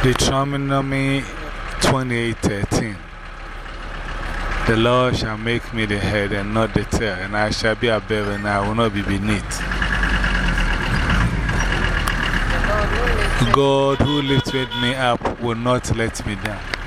Deuteronomy 28:13. The Lord shall make me the head and not the tail, and I shall be above and I will not be beneath. God who lifted me up will not let me down.